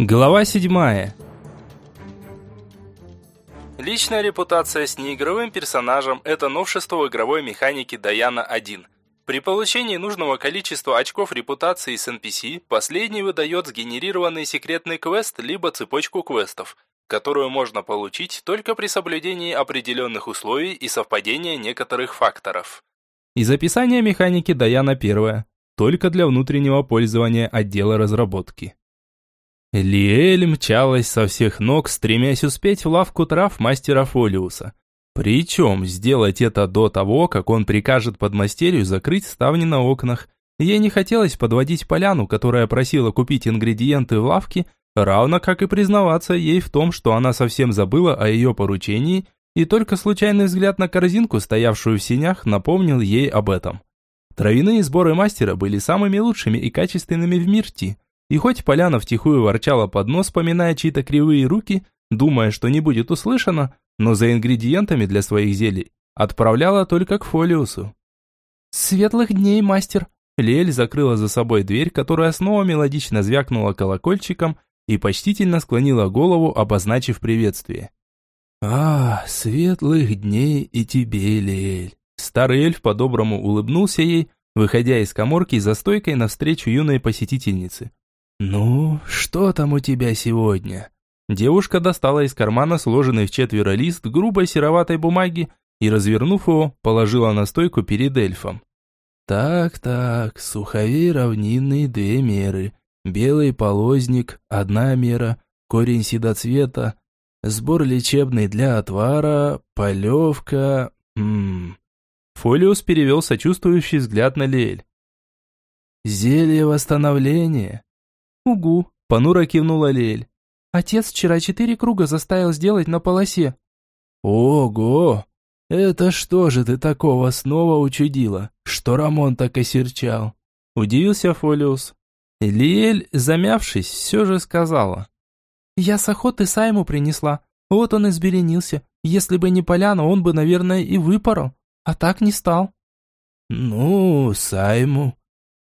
Глава 7. Личная репутация с неигровым персонажем – это новшество в игровой механике Даяна 1. При получении нужного количества очков репутации с NPC, последний выдает сгенерированный секретный квест либо цепочку квестов, которую можно получить только при соблюдении определенных условий и совпадения некоторых факторов. Из описания механики Даяна 1. Только для внутреннего пользования отдела разработки. Лиэль мчалась со всех ног, стремясь успеть в лавку трав мастера Фолиуса. Причем сделать это до того, как он прикажет подмастерью закрыть ставни на окнах. Ей не хотелось подводить поляну, которая просила купить ингредиенты в лавке, равно как и признаваться ей в том, что она совсем забыла о ее поручении, и только случайный взгляд на корзинку, стоявшую в синях, напомнил ей об этом. Травяные сборы мастера были самыми лучшими и качественными в Мирти – и хоть Поляна втихую ворчала под нос, поминая чьи-то кривые руки, думая, что не будет услышано, но за ингредиентами для своих зелий отправляла только к Фолиусу. «Светлых дней, мастер!» Лель закрыла за собой дверь, которая снова мелодично звякнула колокольчиком и почтительно склонила голову, обозначив приветствие. «А, светлых дней и тебе, Лель!» Старый эльф по-доброму улыбнулся ей, выходя из коморки за стойкой навстречу юной посетительнице. «Ну, что там у тебя сегодня?» Девушка достала из кармана сложенный в четверо лист грубой сероватой бумаги и, развернув его, положила на стойку перед эльфом. «Так-так, суховей равнинный две меры, белый полозник одна мера, корень седоцвета, сбор лечебный для отвара, полевка... Ммм...» Фолиус перевел сочувствующий взгляд на Лель. «Зелье восстановления?» «Угу», – понуро кивнула Лель. «Отец вчера четыре круга заставил сделать на полосе». «Ого! Это что же ты такого снова учудила, что Рамон так осерчал?» – удивился Фолиус. Лиэль, замявшись, все же сказала. «Я с охоты Сайму принесла. Вот он и сберенился. Если бы не поляна, он бы, наверное, и выпорол. А так не стал». «Ну, Сайму.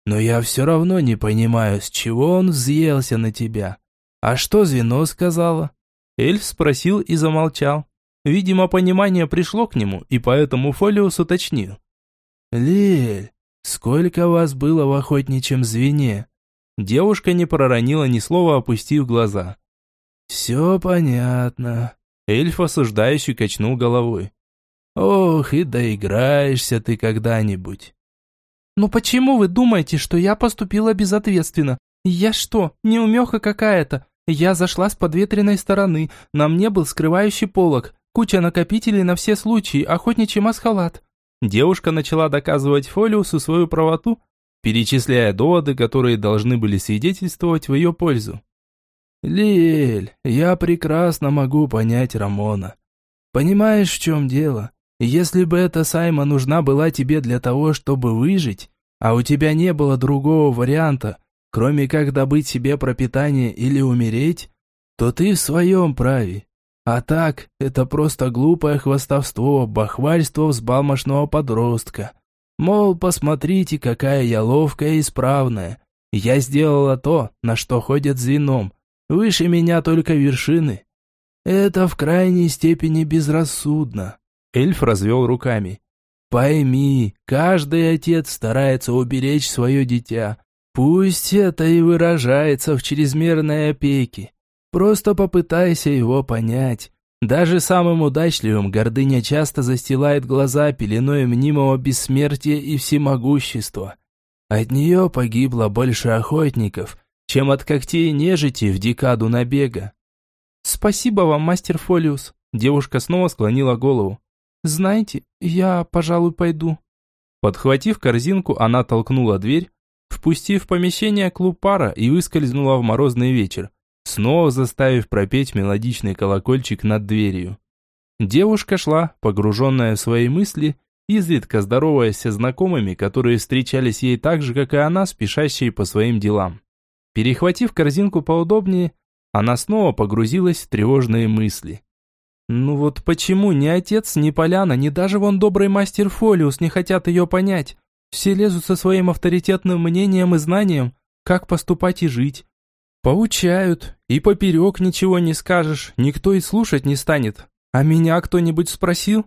Но я все равно не понимаю, с чего он взъелся на тебя. А что звено сказала?» Эльф спросил и замолчал. Видимо, понимание пришло к нему, и поэтому Фолиус уточнил. «Лель, сколько вас было в охотничьем звене?» Девушка не проронила ни слова, опустив глаза. «Все понятно». Эльф осуждающий качнул головой. «Ох, и доиграешься ты когда-нибудь. «Ну почему вы думаете, что я поступила безответственно? Я что, неумеха какая-то? Я зашла с подветренной стороны, на мне был скрывающий полог, куча накопителей на все случаи, охотничий масхалат». Девушка начала доказывать Фолиусу свою правоту, перечисляя доводы, которые должны были свидетельствовать в ее пользу. «Лиль, я прекрасно могу понять Рамона. Понимаешь, в чем дело? Если бы эта Сайма нужна была тебе для того, чтобы выжить, а у тебя не было другого варианта, кроме как добыть себе пропитание или умереть, то ты в своем праве. А так, это просто глупое хвастовство, бахвальство взбалмошного подростка. Мол, посмотрите, какая я ловкая и исправная. Я сделала то, на что ходят звеном. Выше меня только вершины. Это в крайней степени безрассудно. Эльф развел руками. «Пойми, каждый отец старается уберечь свое дитя. Пусть это и выражается в чрезмерной опеке. Просто попытайся его понять. Даже самым удачливым гордыня часто застилает глаза пеленой мнимого бессмертия и всемогущества. От нее погибло больше охотников, чем от когтей нежити в декаду набега. «Спасибо вам, мастер Фолиус», – девушка снова склонила голову. «Знаете, я, пожалуй, пойду». Подхватив корзинку, она толкнула дверь, впустив в помещение клуб пара и выскользнула в морозный вечер, снова заставив пропеть мелодичный колокольчик над дверью. Девушка шла, погруженная в свои мысли, изредка здороваясь со знакомыми, которые встречались ей так же, как и она, спешащие по своим делам. Перехватив корзинку поудобнее, она снова погрузилась в тревожные мысли. Ну вот почему ни отец, ни Поляна, ни даже вон добрый мастер Фолиус не хотят ее понять? Все лезут со своим авторитетным мнением и знанием, как поступать и жить. Поучают, и поперек ничего не скажешь, никто и слушать не станет. А меня кто-нибудь спросил?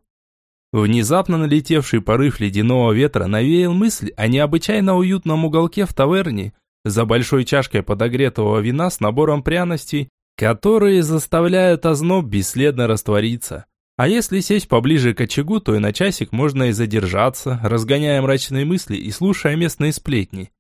Внезапно налетевший порыв ледяного ветра навеял мысль о необычайно уютном уголке в таверне, за большой чашкой подогретого вина с набором пряностей, которые заставляют озноб бесследно раствориться. А если сесть поближе к очагу, то и на часик можно и задержаться, разгоняя мрачные мысли и слушая местные сплетни.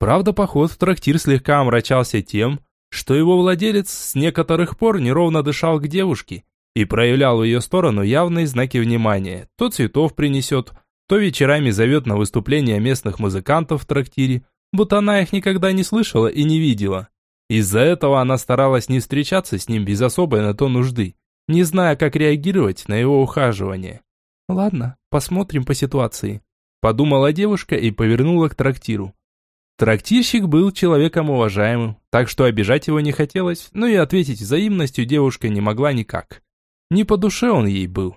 Правда, поход в трактир слегка омрачался тем, что его владелец с некоторых пор неровно дышал к девушке, и проявлял в ее сторону явные знаки внимания. То цветов принесет, то вечерами зовет на выступления местных музыкантов в трактире, будто она их никогда не слышала и не видела. Из-за этого она старалась не встречаться с ним без особой на то нужды, не зная, как реагировать на его ухаживание. «Ладно, посмотрим по ситуации», – подумала девушка и повернула к трактиру. Трактирщик был человеком уважаемым, так что обижать его не хотелось, но и ответить взаимностью девушка не могла никак. Не по душе он ей был.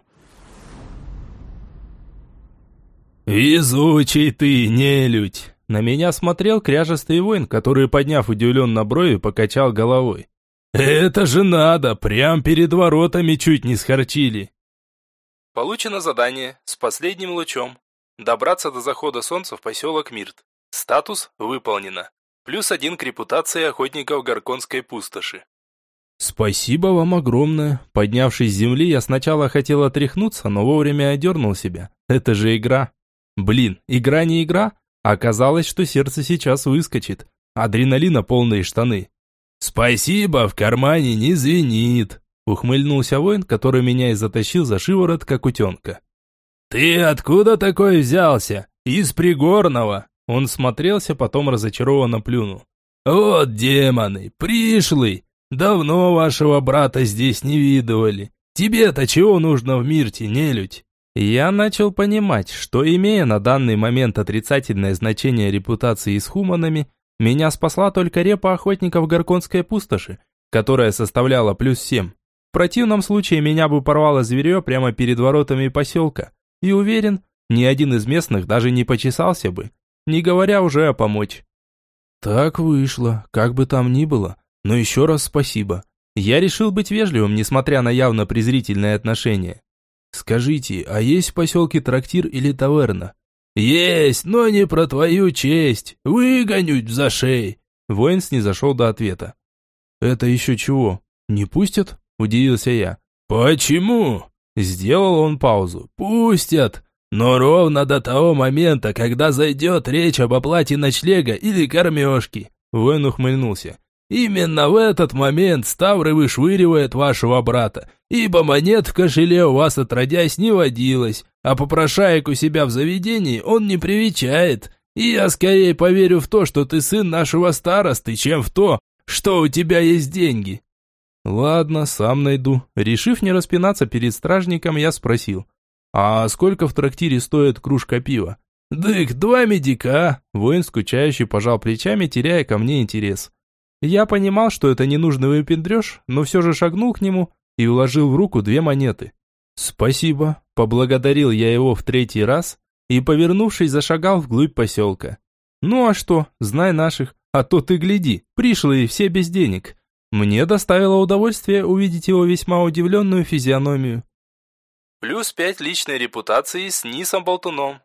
«Везучий ты, нелюдь!» На меня смотрел кряжестый воин, который, подняв удивленно брови, покачал головой. «Это же надо! Прям перед воротами чуть не схорчили!» Получено задание с последним лучом. Добраться до захода солнца в поселок Мирт. Статус выполнено. Плюс один к репутации охотников Горконской пустоши. «Спасибо вам огромное. Поднявшись с земли, я сначала хотел отряхнуться, но вовремя одернул себя. Это же игра. Блин, игра не игра. Оказалось, что сердце сейчас выскочит. Адреналина полные штаны. «Спасибо, в кармане не звенит», — ухмыльнулся воин, который меня и затащил за шиворот, как утенка. «Ты откуда такой взялся? Из Пригорного?» Он смотрелся, потом разочарованно плюнул. «Вот демоны, пришлый! Давно вашего брата здесь не видывали. Тебе-то чего нужно в Мирте, нелюдь?» Я начал понимать, что, имея на данный момент отрицательное значение репутации с хуманами, меня спасла только репа охотников Горконской пустоши, которая составляла плюс семь. В противном случае меня бы порвало зверье прямо перед воротами поселка. И уверен, ни один из местных даже не почесался бы, не говоря уже о помочь. Так вышло, как бы там ни было, но еще раз спасибо. Я решил быть вежливым, несмотря на явно презрительное отношение. Скажите, а есть в поселке трактир или таверна? Есть, но не про твою честь. Выгонють за шей. Воин снизошел до ответа. Это еще чего? Не пустят? Удивился я. Почему? Сделал он паузу. Пустят. Но ровно до того момента, когда зайдет речь об оплате ночлега или кормежки. Воин ухмыльнулся. Именно в этот момент Ставры вышвыривает вашего брата, ибо монет в кошеле у вас отродясь не водилось, а попрошаек у себя в заведении он не привечает. И я скорее поверю в то, что ты сын нашего старосты, чем в то, что у тебя есть деньги». «Ладно, сам найду». Решив не распинаться перед стражником, я спросил. «А сколько в трактире стоит кружка пива?» «Дык, два медика». Воин скучающий пожал плечами, теряя ко мне интерес. Я понимал, что это ненужный выпендреж, но все же шагнул к нему и вложил в руку две монеты. «Спасибо», – поблагодарил я его в третий раз и, повернувшись, зашагал вглубь поселка. «Ну а что, знай наших, а то ты гляди, пришлые все без денег». Мне доставило удовольствие увидеть его весьма удивленную физиономию. Плюс пять личной репутации с Нисом Болтуном.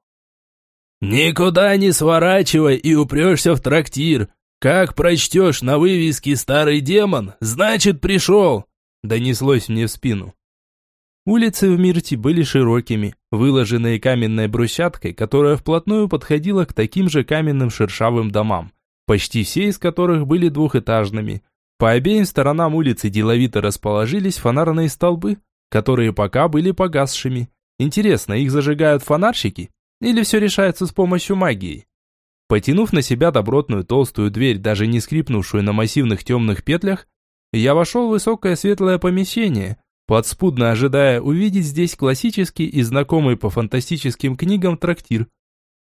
«Никуда не сворачивай и упрешься в трактир. «Как прочтешь на вывеске «Старый демон», значит пришел!» Донеслось мне в спину. Улицы в Мирте были широкими, выложенные каменной брусчаткой, которая вплотную подходила к таким же каменным шершавым домам, почти все из которых были двухэтажными. По обеим сторонам улицы деловито расположились фонарные столбы, которые пока были погасшими. Интересно, их зажигают фонарщики? Или все решается с помощью магии? Потянув на себя добротную толстую дверь, даже не скрипнувшую на массивных темных петлях, я вошел в высокое светлое помещение, подспудно ожидая увидеть здесь классический и знакомый по фантастическим книгам трактир.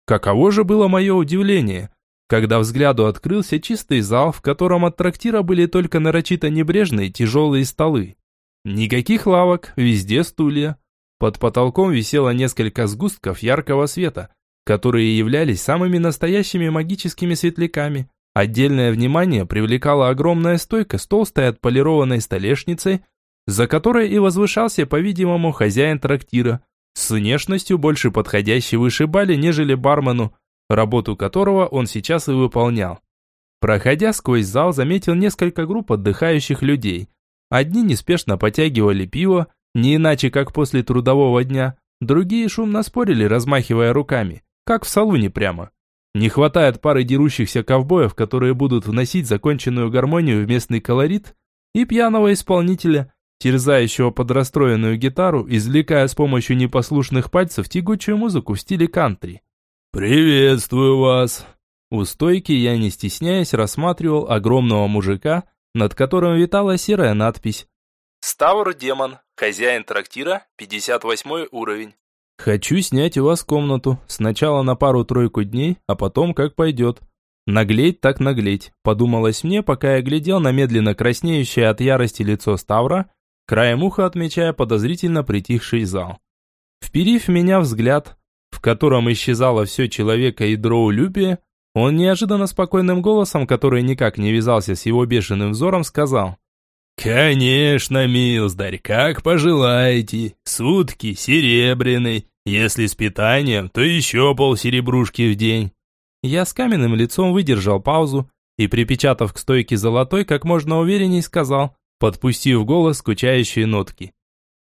Каково же было мое удивление, когда взгляду открылся чистый зал, в котором от трактира были только нарочито небрежные тяжелые столы. Никаких лавок, везде стулья. Под потолком висело несколько сгустков яркого света, которые являлись самыми настоящими магическими светляками, Отдельное внимание привлекала огромная стойка с толстой отполированной столешницей, за которой и возвышался, по-видимому, хозяин трактира, с внешностью больше подходящей вышибали, нежели бармену, работу которого он сейчас и выполнял. Проходя сквозь зал, заметил несколько групп отдыхающих людей. Одни неспешно потягивали пиво, не иначе как после трудового дня, другие шумно спорили, размахивая руками, как в салуне прямо. Не хватает пары дерущихся ковбоев, которые будут вносить законченную гармонию в местный колорит, и пьяного исполнителя, терзающего подрастроенную гитару, извлекая с помощью непослушных пальцев тягучую музыку в стиле кантри. «Приветствую вас!» У стойки я, не стесняясь, рассматривал огромного мужика, над которым витала серая надпись. «Ставр Демон, хозяин трактира, 58 уровень». «Хочу снять у вас комнату, сначала на пару-тройку дней, а потом как пойдет». «Наглеть так наглеть», подумалось мне, пока я глядел на медленно краснеющее от ярости лицо Ставра, краем уха отмечая подозрительно притихший зал. Вперив меня взгляд, в котором исчезало все человека и дроулюбие, он неожиданно спокойным голосом, который никак не вязался с его бешеным взором, сказал «Конечно, милздарь, как пожелаете. Сутки серебряный. Если с питанием, то еще полсеребрушки в день». Я с каменным лицом выдержал паузу и, припечатав к стойке золотой, как можно уверенней сказал, подпустив голос скучающие нотки.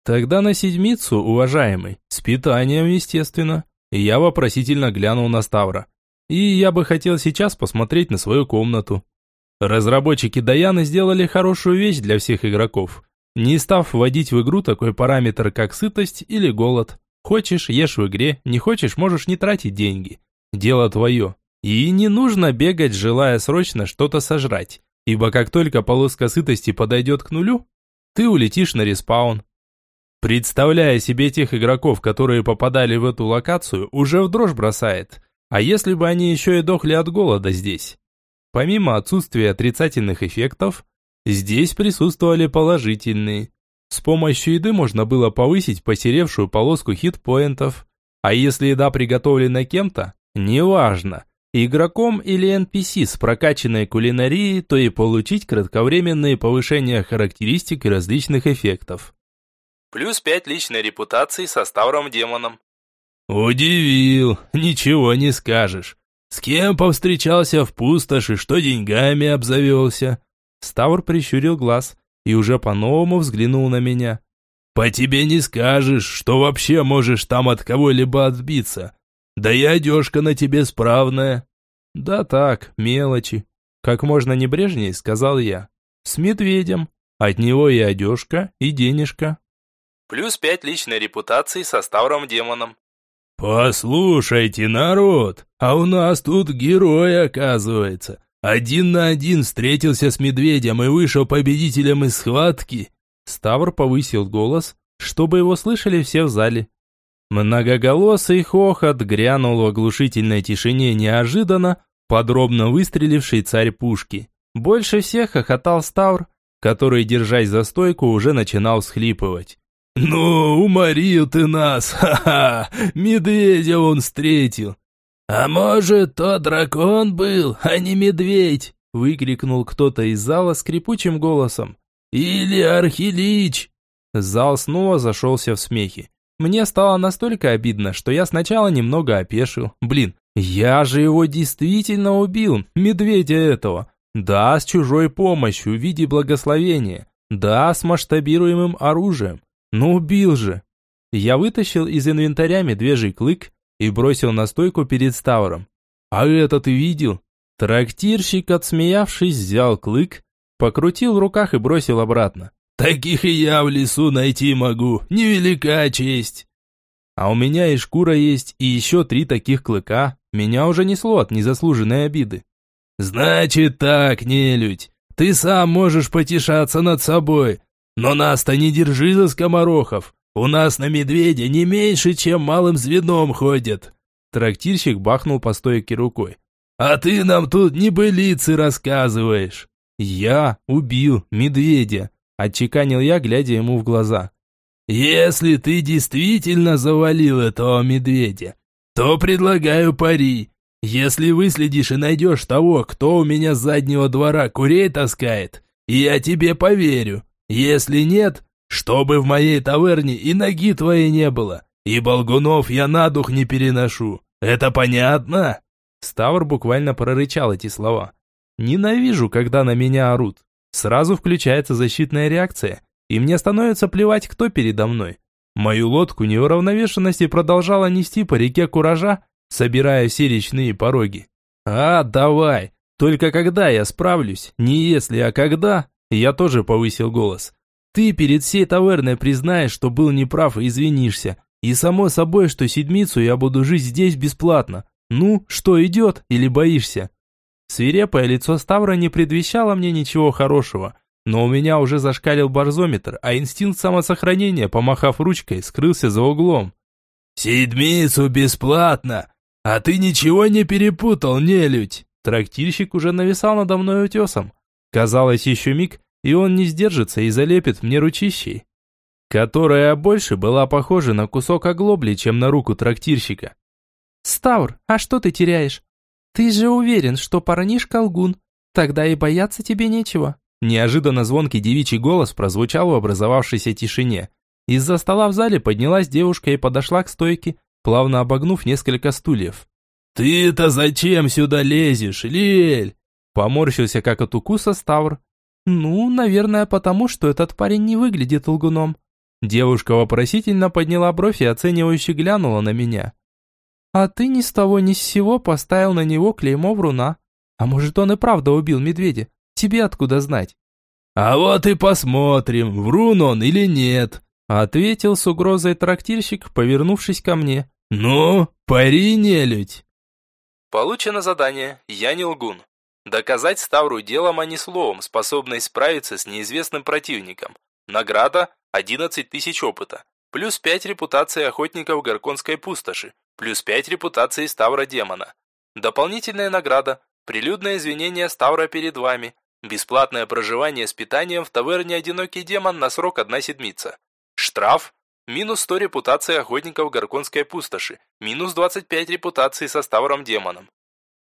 «Тогда на седмицу, уважаемый, с питанием, естественно». И я вопросительно глянул на Ставра. И я бы хотел сейчас посмотреть на свою комнату. Разработчики Даяны сделали хорошую вещь для всех игроков, не став вводить в игру такой параметр, как сытость или голод. Хочешь – ешь в игре, не хочешь – можешь не тратить деньги. Дело твое. И не нужно бегать, желая срочно что-то сожрать, ибо как только полоска сытости подойдет к нулю, ты улетишь на респаун. Представляя себе тех игроков, которые попадали в эту локацию, уже в дрожь бросает – а если бы они еще и дохли от голода здесь? Помимо отсутствия отрицательных эффектов, здесь присутствовали положительные. С помощью еды можно было повысить посеревшую полоску хитпоинтов. А если еда приготовлена кем-то, неважно, игроком или NPC с прокачанной кулинарией, то и получить кратковременные повышения характеристик и различных эффектов. Плюс 5 личной репутации со Ставром Демоном. «Удивил, ничего не скажешь. С кем повстречался в пустоши, что деньгами обзавелся?» Ставр прищурил глаз и уже по-новому взглянул на меня. «По тебе не скажешь, что вообще можешь там от кого-либо отбиться. Да и одежка на тебе справная». «Да так, мелочи», — как можно небрежнее сказал я. «С медведем. От него и одежка, и денежка». Плюс пять личной репутации со Ставром Демоном. «Послушайте, народ, а у нас тут герой оказывается. Один на один встретился с медведем и вышел победителем из схватки». Ставр повысил голос, чтобы его слышали все в зале. Многоголосый хохот грянул в оглушительной тишине неожиданно, подробно выстреливший царь пушки. Больше всех хохотал Ставр, который, держась за стойку, уже начинал всхлипывать. «Ну, уморил ты нас, ха-ха! Медведя он встретил!» «А может, то дракон был, а не медведь?» выкрикнул кто-то из зала скрипучим голосом. «Или архилич!» Зал снова зашелся в смехе. Мне стало настолько обидно, что я сначала немного опешил. Блин, я же его действительно убил, медведя этого. Да, с чужой помощью в виде благословения. Да, с масштабируемым оружием. Ну убил же. Я вытащил из инвентаря медвежий клык и бросил на стойку перед Ставром. А это ты видел? Трактирщик, отсмеявшись, взял клык, покрутил в руках и бросил обратно. Таких и я в лесу найти могу, невелика честь. А у меня и шкура есть, и еще три таких клыка. Меня уже несло от незаслуженной обиды. Значит так, нелюдь, ты сам можешь потешаться над собой, но нас-то не держи за скоморохов. У нас на медведя не меньше, чем малым звеном ходят. Трактирщик бахнул по стойке рукой. А ты нам тут небылицы рассказываешь. Я убил медведя, отчеканил я, глядя ему в глаза. Если ты действительно завалил этого медведя, то предлагаю пари. Если выследишь и найдешь того, кто у меня с заднего двора курей таскает, я тебе поверю. Если нет, чтобы в моей таверне и ноги твоей не было, и болгунов я на дух не переношу. Это понятно?» Ставр буквально прорычал эти слова. «Ненавижу, когда на меня орут. Сразу включается защитная реакция, и мне становится плевать, кто передо мной. Мою лодку неуравновешенности продолжала нести по реке Куража, собирая все речные пороги. «А, давай! Только когда я справлюсь, не если, а когда?» Я тоже повысил голос. «Ты перед всей таверной признаешь, что был неправ и извинишься. И само собой, что седмицу я буду жить здесь бесплатно. Ну, что идет или боишься?» Свирепое лицо Ставра не предвещало мне ничего хорошего, но у меня уже зашкалил барзометр, а инстинкт самосохранения, помахав ручкой, скрылся за углом. «Седмицу бесплатно! «А ты ничего не перепутал, нелюдь?» Трактирщик уже нависал надо мной утесом. Казалось, еще миг, и он не сдержится и залепит мне ручищей. Которая больше была похожа на кусок оглобли, чем на руку трактирщика. «Ставр, а что ты теряешь? Ты же уверен, что парнишка лгун. Тогда и бояться тебе нечего». Неожиданно звонкий девичий голос прозвучал в образовавшейся тишине. Из-за стола в зале поднялась девушка и подошла к стойке, плавно обогнув несколько стульев. «Ты-то зачем сюда лезешь, Лель?» Поморщился, как от укуса Ставр. «Ну, наверное, потому что этот парень не выглядит лгуном». Девушка вопросительно подняла бровь и оценивающе глянула на меня. «А ты ни с того ни с сего поставил на него клеймо вруна. А может, он и правда убил медведя? Тебе откуда знать?» «А вот и посмотрим, врун он или нет», Ответил с угрозой трактирщик, повернувшись ко мне. «Ну, пари, нелюдь!» Получено задание «Я не лгун». Доказать Ставру делом, а не словом, способной справиться с неизвестным противником. Награда – 11 тысяч опыта. Плюс 5 репутации охотников Горконской пустоши. Плюс 5 репутации Ставра демона. Дополнительная награда – прилюдное извинение Ставра перед вами. Бесплатное проживание с питанием в таверне «Одинокий демон» на срок одна седмица. Штраф – минус 100 репутации охотников Горконской пустоши, минус 25 репутации со Ставром Демоном.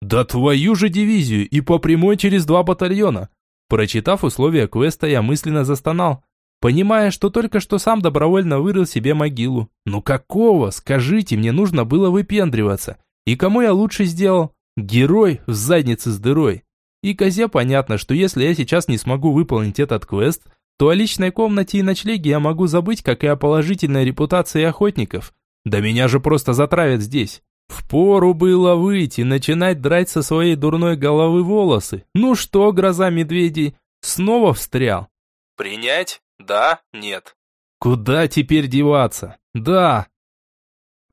Да твою же дивизию и по прямой через два батальона. Прочитав условия квеста, я мысленно застонал, понимая, что только что сам добровольно вырыл себе могилу. Ну какого, скажите, мне нужно было выпендриваться. И кому я лучше сделал? Герой в заднице с дырой. И козе понятно, что если я сейчас не смогу выполнить этот квест, то о личной комнате и ночлеге я могу забыть, как и о положительной репутации охотников. Да меня же просто затравят здесь. Впору было выйти, начинать драть со своей дурной головы волосы. Ну что, гроза медведей, снова встрял? Принять? Да? Нет? Куда теперь деваться? Да,